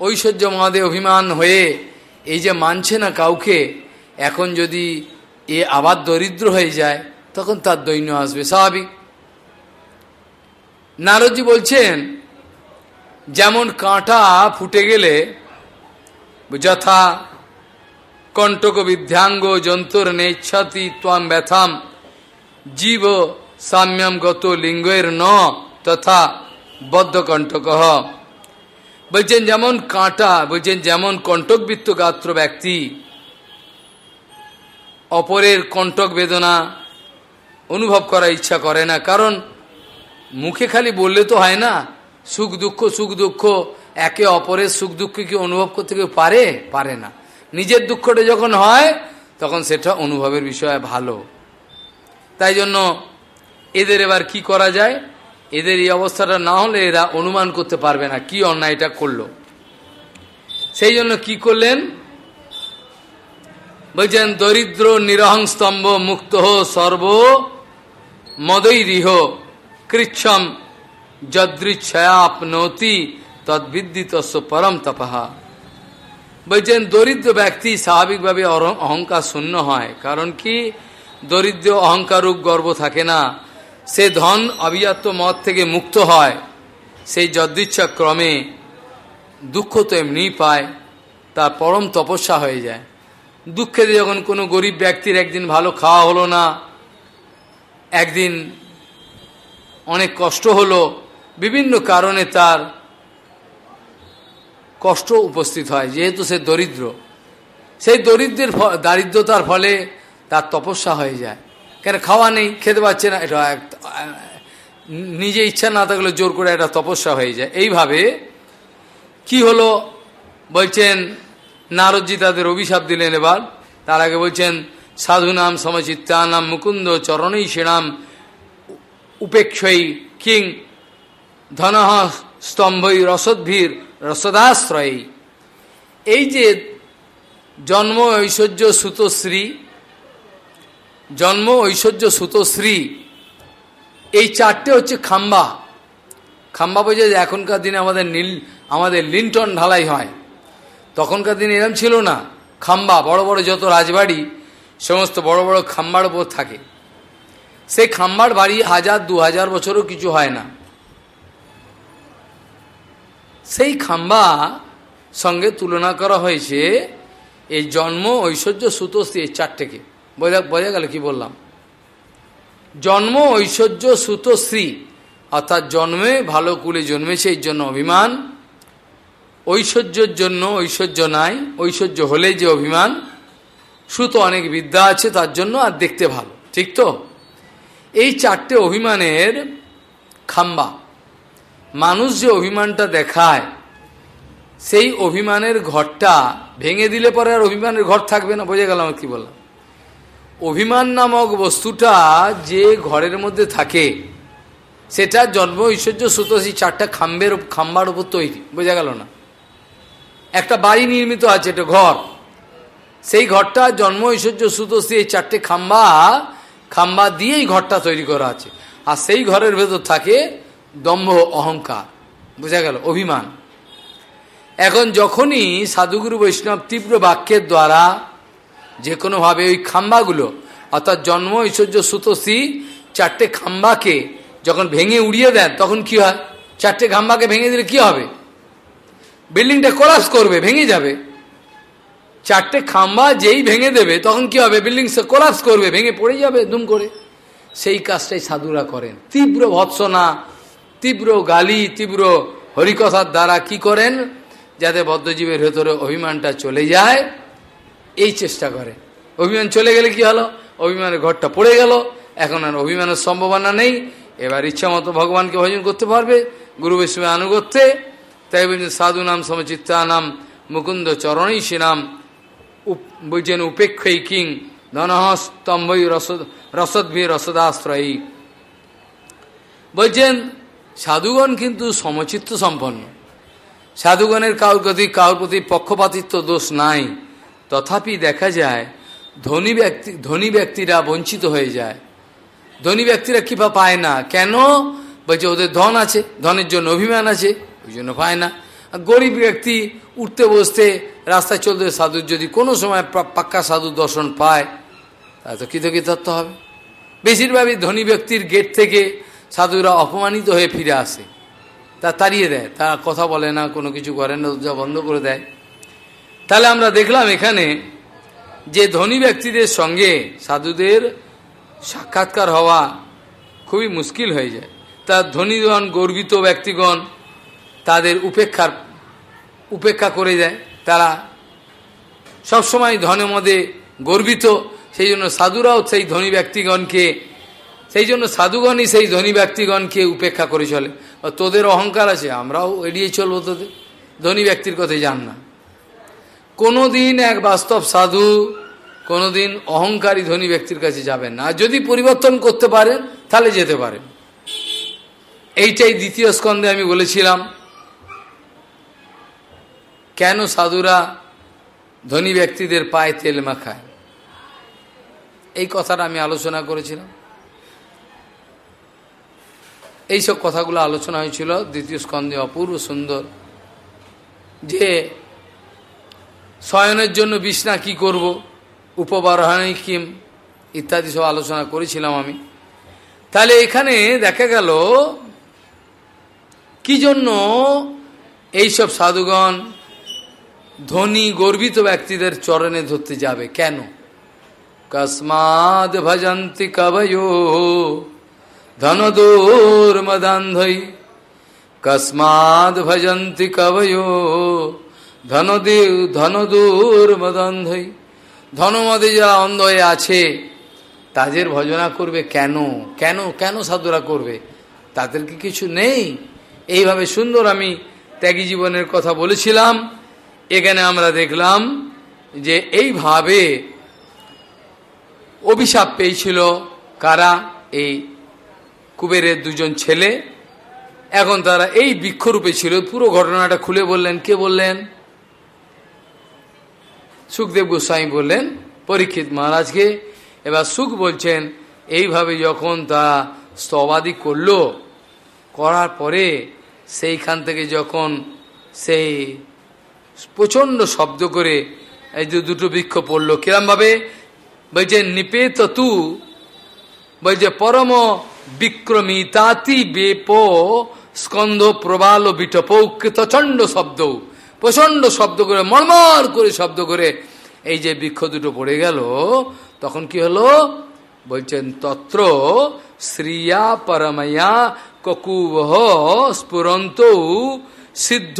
ঐশ্বর্য মহাদে অভিমান হয়ে, এই যে মানছে না কাউকে, এখন যদি এ আবার দরিদ্র হয়ে যায়, তখন তার দৈন্য আসবে, স্বাভাবিক। নারদজি বলছেন, যেমন কাঁটা ফুটে গেলে, যথা কণ্টক বিধ্যাঙ্গ জন্তুর নেচ্ছতি ত্বাম ব্যথাম। জীব সাম্যম গত লিঙ্গের ন তথা বদ্ধ কণ্টক। বলছেন যেমন কাঁটা বলছেন যেমন কণ্টকবৃত্ত গাত্র ব্যক্তি। অপরের কণ্টক বেদনা অনুভব করার ইচ্ছা করে না, কারণ মুখে খালি বললে তো হয় না, সুখ দুঃখ সুখ দুঃখ, একে অপরের সুখ দুঃখ কি অনুভব করতে কেউ পারে? পারে না। নিজের দুঃখটা যখন হয়, তখন সেটা অনুভবের বিষয়, ভালো। তাই জন্য এদের এবার কি করা যায়? এদের এই অবস্থাটা না হলে এরা অনুমান করতে পারবে না, কি অন্যায়টা করল। সেই জন্য কি করলেন? বলছেন, দরিদ্র নিরহং স্তম্ভ মুক্ত সর্ব মদৈরিহ কৃচ্ছম যদৃচ্ছয়াপনতি তদ্বিদ্যিত পরম তপহা বলছেন দরিদ্র ব্যক্তি স্বাভাবিকভাবে অহংকার শূন্য হয়। কারণ কি? দরিদ্র অহংকারুক গর্ব থাকে না। সে ধন অবিজাত মত থেকে মুক্ত হয়। সেই যদৃচ্ছা ক্রমে দুঃখ তো এমনি পায়, তার পরম তপস্যা হয়ে যায়। দুঃখে যখন কোনো গরিব ব্যক্তির একদিন ভালো খাওয়া হলো না, একদিন অনেক কষ্ট হলো, বিভিন্ন কারণে তার কষ্ট উপস্থিত হয় যেহেতু সে দরিদ্র সেই দরিদ্রের দারিদ্রতার ফলে তার তপস্যা হয়ে যায় কেন খাওয়া নেই খেতে পাচ্ছে না এটা নিজে ইচ্ছা না থাকলে জোর করে একটা তপস্যা হয়ে যায় এইভাবে কি হলো বলছেন নারদজি তাদের অভিশাপ দিলেন এবার তার আগে বলছেন সাধু নাম সমচিত্তানাম মুকুন্দ চরণই সেনাম উপেক্ষই কিং ধনহ স্তম্ভই রসদ্ভীর রসদাশ্রয়ী। এই যে জন্ম ঐশ্বর্য সুতশ্রী, জন্ম ঐশ্বর্য সুতশ্রী, এই চারটে হচ্ছে খাম্বা। খাম্বা বোঝা যে এখনকার দিনে আমাদের নীল, আমাদের লিন্টন ঢালাই হয়। তখনকার দিনে এরম ছিল না। খাম্বা, বড় বড় যত রাজবাড়ি, সমস্ত বড় বড় খাম্বার উপর থাকে। সেই খাম্বার বাড়ি হাজার, দু হাজার বছরও কিছু হয় না। সেই খাম্বা সঙ্গে তুলনা করা হয়েছে, এই জন্ম ঐশ্বর্য সুতশ্রী এই চারটেকে। বোঝা বোঝা গেল কি বললাম? জন্ম ঐশ্বর্য সুতশ্রী অর্থাৎ জন্মে ভালো কুলে জন্মেছে এই জন্য অভিমান। ঐশ্বর্যের জন্য ঐশ্বর্য নাই, ঐশ্বর্য হলে যে অভিমান। সুতো অনেক বিদ্যা আছে, তার জন্য আর দেখতে ভালো, ঠিক তো? এই চারটে অভিমানের খাম্বা। মানুষ যে অভিমানটা দেখায়, সেই অভিমানের ঘরটা ভেঙে দিলে পরে আর অভিমানের ঘর থাকবে না, বোঝা গেলাম কি বললাম? অভিমান নামক বস্তুটা যে ঘরের মধ্যে থাকে, সেটা জন্ম, ঐশ্বর্য সুতোষী চারটা খাম্বের খাম্বার উপর তৈরি, বোঝা গেল না? একটা বাড়ি নির্মিত আছে একটা ঘর। সেই ঘরটা জন্ম, ঐশ্বর্য সুতোষী এই চারটে খাম্বা খাম্বা দিয়েই ঘরটা তৈরি করা আছে। আর সেই ঘরের ভেতর থাকে দম্ভ অহংকার। বোঝা গেল? অভিমান। এখন যখনই সাধুগুরু বৈষ্ণব তীব্র বাক্যের দ্বারা যে কোনোভাবে ওই খাম্বাগুলো, অর্থাৎ জন্ম, ঐশ্বর্য সুতোষী চারটে খাম্বাকে যখন ভেঙে উড়িয়ে দেন, তখন কি হয়? চারটে খাম্বাকে ভেঙে দিলে কি হবে? বিল্ডিংটা কোলাপস করবে, ভেঙে যাবে। চারটে খাম্বা যেই ভেঙে দেবে, তখন কি হবে? বিল্ডিং কোলাপস করবে, ভেঙে পড়ে যাবে দুম করে। সেই কাজটাই সাধুরা করেন। তীব্র ভৎসনা তীব্র গালি, তীব্র হরিকথার দ্বারা কি করেন? যাতে বদ্ধজীবের ভেতরে অভিমানটা চলে যায়। এই চেষ্টা করে। অভিমান চলে গেলে কি হলো? অভিমানের ঘরটা পড়ে গেল। এখন আর অভিমানের সম্ভাবনা নেই। এবার ইচ্ছা মতো ভগবানকে ভজন করতে পারবে। গুরু বৈষ্ণব আনুগত্যে। তাই বলছেন সাধু নাম, সমচিত্তা নাম, মুকুন্দ চরণই নাম। বলছেন উপেক্ষই কিং। ধনহ স্তম্ভই রসদ রসদ্ভি রসদাশ্রয়ী বলছেন সাধুগণ কিন্তু সমচিত্ত সম্পন্ন। সাধুগণের কাউর প্রতি কাউর প্রতি পক্ষপাতিত্ব দোষ নাই। তথাপি দেখা যায়, ধনী ব্যক্তি, ধনী ব্যক্তিরা বঞ্চিত হয়ে যায়। ধনী ব্যক্তিরা কৃপা পায় না। কেন? বলছে ওদের ধন আছে, ধনের জন্য অভিমান আছে, ওই জন্য পায় না। গরিব ব্যক্তি উঠতে বসতে রাস্তায় চলতে সাধুর যদি কোনো সময় পাক্কা সাধু দর্শন পায়, তাহলে তো কৃতকৃতত্ব হবে। বেশিরভাগই ধনী ব্যক্তির গেট থেকে সাধুরা অপমানিত হয়ে ফিরে আসে। তা তাড়িয়ে দেয়। তারা কথা বলে না, কোনো কিছু করে না, দরজা বন্ধ করে দেয়। তাহলে আমরা দেখলাম এখানে যে ধনী ব্যক্তিদের সঙ্গে সাধুদের সাক্ষাৎকার হওয়া খুবই মুশকিল হয়ে যায়। তার ধনীগণ, গর্বিত ব্যক্তিগণ তাদের উপেক্ষার, উপেক্ষা করে দেয় তারা সবসময় ধনে মদে গর্বিত। সেই জন্য সাধুরাও সেই ধনী ব্যক্তিগণকে সেই জন্য সাধুগণই সেই ধনী ব্যক্তিগণকে উপেক্ষা করে চলে। তোদের অহংকার আছে, আমরাও এড়িয়ে চলবো তোদের। ধনী ব্যক্তির কথাই জান না। কোনো দিন এক বাস্তব সাধু, কোনোদিন অহংকারী ধনী ব্যক্তির কাছে যাবেন না। যদি পরিবর্তন করতে পারেন, তাহলে যেতে পারেন। এইটাই দ্বিতীয় স্কন্ধে আমি বলেছিলাম। কেন সাধুরা ধনী ব্যক্তিদের পায়ে তেল মাখায়? এই কথাটা আমি আলোচনা করেছিলাম। এইসব কথাগুলো আলোচনা হয়েছিল। দ্বিতীয় স্কন্ধে অপূর্ব সুন্দর। যে শয়নের জন্য বিছনা কি করব উপবারহানি কিম, ইত্যাদি সব আলোচনা করেছিলাম আমি। তাহলে এখানে দেখা গেল কি জন্য এইসব সাধুগণ ধনী, গর্বিত ব্যক্তিদের চরণে ধরতে যাবে? কেন? কসমাদ ভজন্তি কবয়ো। ধনদোর মদান্ধই কসমাদ ভজন্তি কবয়ো ধনদেব ধনদূর মদন্ধই ধনমদে যারা অন্ধ হয়ে আছে। তাদের ভজনা করবে কেন? কেন কেন সাধুরা করবে? তাদের কি কিছু নেই? এইভাবে সুন্দর আমি ত্যাগী জীবনের কথা বলেছিলাম। এখানে আমরা দেখলাম যে এইভাবে অভিশাপ পেয়েছিল কারা? এই কুবেরের দুজন ছেলে। এখন তারা এই বৃক্ষরূপে ছিল। পুরো ঘটনাটা খুলে বললেন, কে বললেন? সুখদেব গোস্বামী বললেন, পরীক্ষিত মহারাজকে। এবার সুখ বলছেন, এইভাবে যখন তারা স্তবাদি করল, করার পরে সেইখান থেকে যখন সেই প্রচণ্ড শব্দ করে এই যে দুটো বৃক্ষ পড়ল, কিরমভাবে? বলছে নিপেত তু বলছে, পরম বিক্রমিতাতি বেপ স্কন্ধ প্রবাল বিটপ কৃতচণ্ড শব্দ। প্রচণ্ড শব্দ করে, মর্মর করে শব্দ করে এই যে বৃক্ষ দুটো পড়ে গেল, তখন কি হলো? বলছেন, তত্র শ্রিয়া পরময়া ককুবহ স্ফুরন্ত সিদ্ধ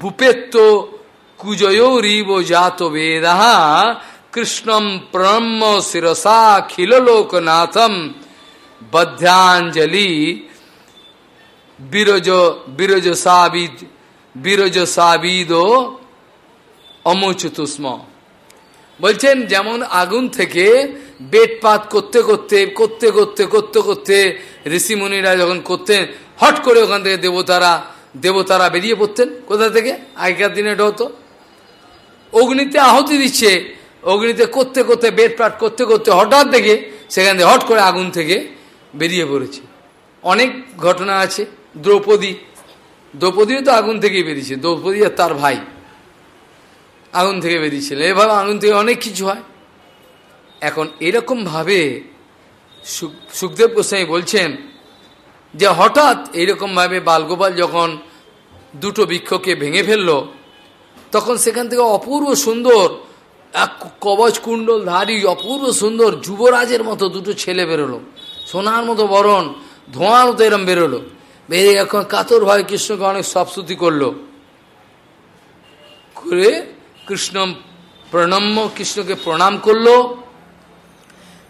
বুপেত্ত কুজয়োরিব জাত বেদা। কৃষ্ণম প্রণম্য শিরসা খিলোকনাথম বধ্যাঞ্জলি। বিরজ বিরজ সাবিদ বিরজ সাবিদ ও অমোচতুষ্ম। বলছেন, যেমন আগুন থেকে বেটপাত করতে করতে করতে করতে করতে করতে ঋষিমুনিরা যখন করতেন, হট করে ওখান থেকে দেবতারা দেবতারা বেরিয়ে পড়তেন। কোথা থেকে? আগেকার দিনে এটা হতো। অগ্নিতে আহতি দিচ্ছে। অগ্নিতে করতে করতে বেটপাট করতে করতে হঠাৎ দেখে সেখান থেকে হট করে আগুন থেকে বেরিয়ে পড়েছে। অনেক ঘটনা আছে। দ্রৌপদী, দ্রৌপদীও তো আগুন থেকেই বেরিয়েছে। দ্রৌপদী আর তার ভাই আগুন থেকে বেরিয়েছিল। এভাবে আগুন থেকে অনেক কিছু হয়। এখন এরকমভাবে সুখদেব গোস্বামী বলছেন যে হঠাৎ এইরকমভাবে বালগোপাল যখন দুটো বৃক্ষকে ভেঙে ফেলল, তখন সেখান থেকে অপূর্ব সুন্দর এক কবচ কুণ্ডল ধারী অপূর্ব সুন্দর যুবরাজের মতো দুটো ছেলে বেরোলো। সোনার মতো বরণ, ধোঁয়ার মতো এরম বেরোলো। বেরিয়ে এখন কাতর ভয় কৃষ্ণকে অনেক সবস্তুতি করল। করে কৃষ্ণ প্রণম্য, কৃষ্ণকে প্রণাম করল।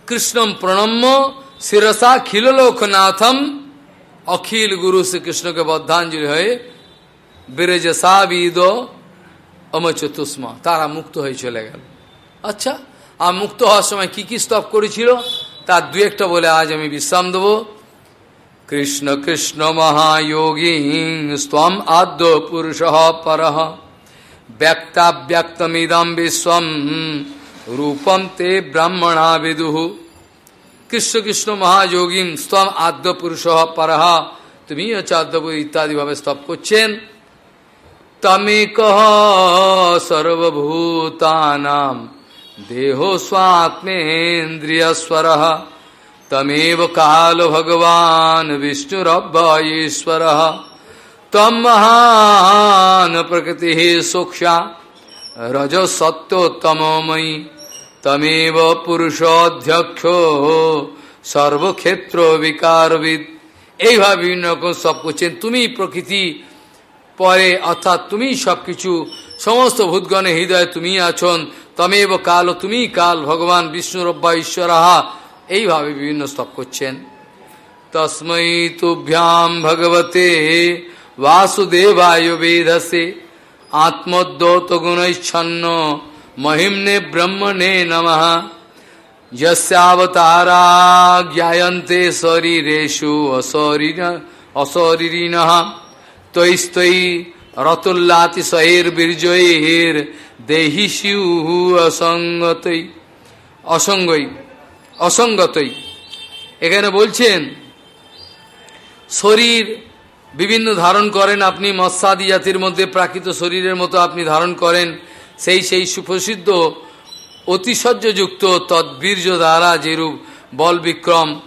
কৃষ্ণম প্রণম্য, শিরসা খিললোকনাথম, অখিল গুরু শ্রীকৃষ্ণকে বদ্ধাঞ্জলি হয়ে বিরেজসা বিদ অমচতুষ্মা তারা মুক্ত হয়ে চলে গেল। আচ্ছা আর মুক্ত হওয়ার সময় কি কি স্তব করেছিল? তার দু একটা বলে আজ আমি বিশ্রাম দেব। কৃষ্ণ কৃষ্ণ মহাযোগী স্তম আদ্য পুরুষ পর। ব্যক্তাব্যক্তমিদম বিশ্বম রূপম তে ব্রাহ্মণা বিদু। কৃষ্ণ কৃষ্ণ মহাযোগী স্তম আদ্য পুরুষ পর। তুমি হচ্ছে আদ্যপুর স্তব করছেন। তমেক সর্বভূতানাম দেহ স্বাত্মেন্দ্রিয়স্বর তমেব কাল ভগবান বিষ্ণুরব্বঈশ্বর তম মহান প্রকৃতি সূক্ষ্মা রজ সত্যোত্তময়ী তমেব পুরুষাধ্যক্ষ সর্বক্ষেত্র বিকারবিদ এইভাবে বিভিন্ন রকম সব করছেন তুমি প্রকৃতি পরে অর্থাৎ তুমি সবকিছু সমস্ত ভূতগণের হৃদয়ে তুমি আছন তমেব কাল ও তুমি কাল, ভগবান বিষ্ণু বিষ্ণুরব্বা ঈশ্বরাহা। এইভাবে বিভিন্ন স্তব করছেন। তস্মৈ তুভ্যাম ভগবতে বাসুদেবায় বেদসে। আত্মদ্যৌত গুণৈচ্ছন্ন মহিমনে ব্রহ্মণে নম। যাবতারা জ্ঞায়ন্তে শরীরেশু অশরীর অশরীর তৈস্তৈ রতুল্লাতি সহের বীর্যের দেহি শিউ অসঙ্গতই অসঙ্গই অসঙ্গতই এখানে বলছেন, শরীর বিভিন্ন ধারণ করেন আপনি মৎস্যাদি জাতির মধ্যে প্রাকৃত শরীরের মতো আপনি ধারণ করেন, সেই সেই সুপ্রসিদ্ধ, অতিশয্যযুক্ত তদ্বীর্য দ্বারা যেরূপ বল বিক্রম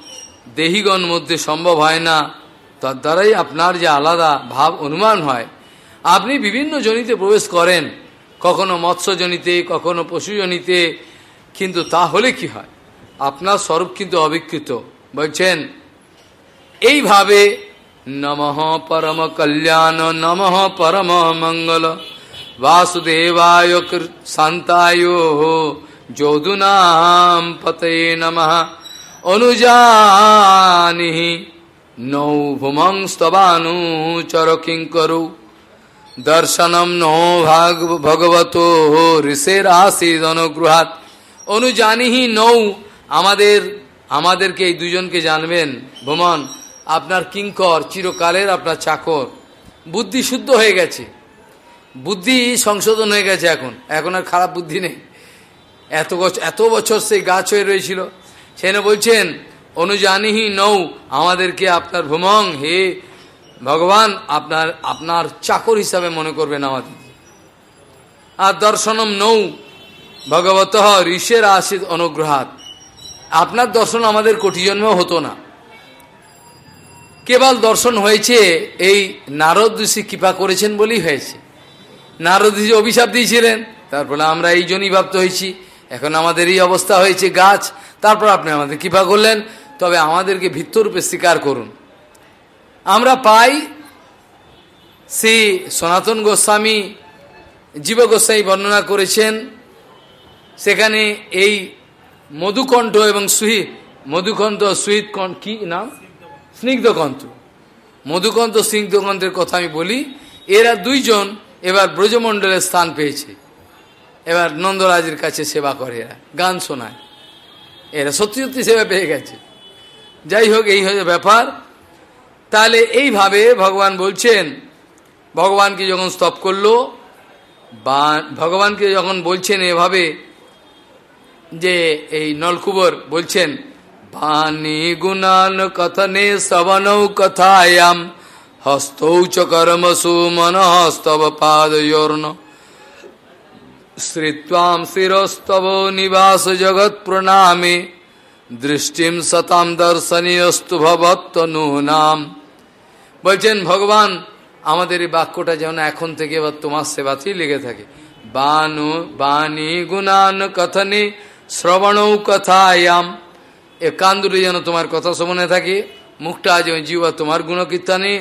দেহিগণ মধ্যে সম্ভব হয় না, তার দ্বারাই আপনার যে আলাদা ভাব অনুমান হয়। আপনি বিভিন্ন জনিতে প্রবেশ করেন। কখনো মৎস্যজনিতে, কখনো পশুজনিতে, কিন্তু তা হলে কি হয়? আপনার স্বরূপ কিন্তু অবিকৃত। বলছেন, এইভাবে নমঃ পরম কল্যাণ, নমঃ পরম মঙ্গল। বাসুদেবায় শান্তায় যোদুনাম পতে নম। অনুজানি নৌ ভুমং স্তবানুচর কিঙ্করু দর্শনম নো ভাগ ভগবত ঋষের আশিদ অনুগ্রহাত অনুজানিহি নৌ, আমাদের, আমাদেরকে এই দুজনকে জানবেন। ভ্রমণ, আপনার কিঙ্কর, চিরকালের আপনার চাকর। বুদ্ধি শুদ্ধ হয়ে গেছে। বুদ্ধি সংশোধন হয়ে গেছে এখন। এখন আর খারাপ বুদ্ধি নেই। এত বছর এত বছর সেই গাছ হয়ে রয়েছিল। সেখানে বলছেন, অনুজানিহি নৌ, আমাদেরকে আপনার ভ্রমং হে ভগবান আপনার আপনার চাকর হিসাবে মনে করবেন আমাদের আর দর্শনম নৌ, ভগবত ঋষের আশিত অনুগ্রহাত। আপনার দর্শন আমাদের কোটি জন্মেও হতো না। কেবল দর্শন হয়েছে, এই নারদ ঋষি কৃপা করেছেন বলেই হয়েছে। নারদ ঋষি অভিশাপ দিয়েছিলেন, তারপরে আমরা এই জন্যই ভাবতে হয়েছি, এখন আমাদের এই অবস্থা হয়েছে গাছ, তারপর আপনি আমাদের কৃপা করলেন, তবে আমাদেরকে ভিত্তরূপে স্বীকার করুন। আমরা পাই শ্রী সনাতন গোস্বামী জীব গোস্বামী বর্ণনা করেছেন, সেখানে এই মধুকণ্ঠ এবং সুহি, মধুকণ্ঠ, সুহিত কি নাম? স্নিগ্ধকণ্ঠ। মধুকণ্ঠ, স্নিগ্ধকণ্ঠের কথা আমি বলি, এরা দুইজন এবার ব্রজমণ্ডলের স্থান পেয়েছে। এবার নন্দরাজের কাছে সেবা করে এরা, গান শোনায়। এরা সত্যি সত্যি সেবা পেয়ে গেছে। যাই হোক, এই হচ্ছে ব্যাপার। তাহলে এইভাবে ভগবান বলছেন, ভগবানকে যখন স্তব করল, বা ভগবানকে যখন বলছেন এভাবে, যে এই নলকুবর বলছেন, বাণী গুণান কথনে শ্রবণৌ কথায়াম, হস্তৌ চ কর্মসু মন হস্তব পাদয়োর্ণ। শ্রীত্বাম শিরস্তব নিবাস জগৎ প্রণামে, দৃষ্টিম সতাম দর্শনীয়স্তু ভবত্তনু নাম বলছেন, ভগবান, আমাদের এই বাক্যটা যেন এখন থেকে এবার তোমার সেবাতেই লেগে থাকে। বানু, বাণী, গুণান, কথনে, শ্রবণৌ কথায়াম। এ কান্দুরে যেন তোমার কথা শ্রবণে থাকে। মুখটা যেন জীব তোমার গুণকীর্তনে।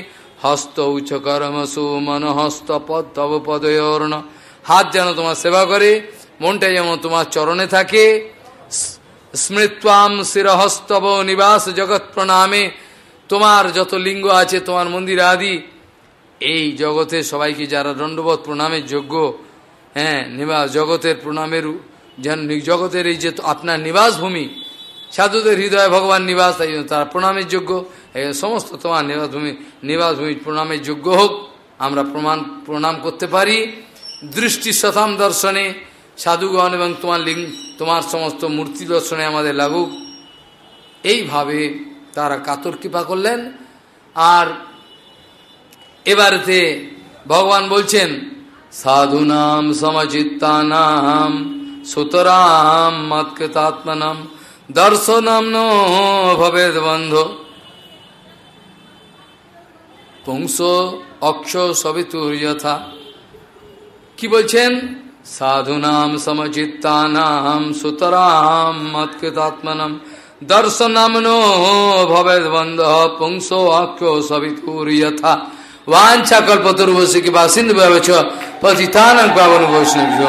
হস্ত উচ্চ করমসু মন হস্ত পদ, তব পদয়র্ণ। হাত যেন তোমার সেবা করে, মনটা যেমন তোমার চরণে থাকে। স্মৃত্বাম শিরহস্তব নিবাস জগৎ প্রণামে তোমার যত লিঙ্গ আছে, তোমার মন্দির আদি, এই জগতে সবাইকে যারা দণ্ডবোধ প্রণামের যোগ্য হ্যাঁ নিবাস, জগতের প্রণামের যেন জগতের এই যে আপনার নিবাস ভূমি, সাধুদের হৃদয়ে ভগবান নিবাস, তাই তারা প্রণামের যোগ্য সমস্ত তোমার নিবাস ভূমি নিবাস ভূমি প্রণামের যোগ্য হোক, আমরা প্রমাণ, প্রণাম করতে পারি। দৃষ্টি শতাম দর্শনে সাধুগণ এবং তোমার লিঙ্গ, তোমার সমস্ত মূর্তি দর্শনে আমাদের লাগুক। এইভাবে তারা কাতর কৃপা করলেন। আর এবারেতে ভগবান বলছেন, সাধুনাম সমচিত্তানাম, সুতরাম মৎকৃতাত্মনাম দর্শনাম ন ভবেদ বন্ধ। পুংস অক্ষ সবিতুর যথা। কি বলছেন? সাধুনাম সমচিত্তানাম, সুতরাম মৎকৃতাত্মনম দর্শনাম নো ভবেদ বন্ধ পুংস অক্ষ সবিতুর যথা वाछा कल्पतरुवशी की बासिंद पतितान पावन वैष्णव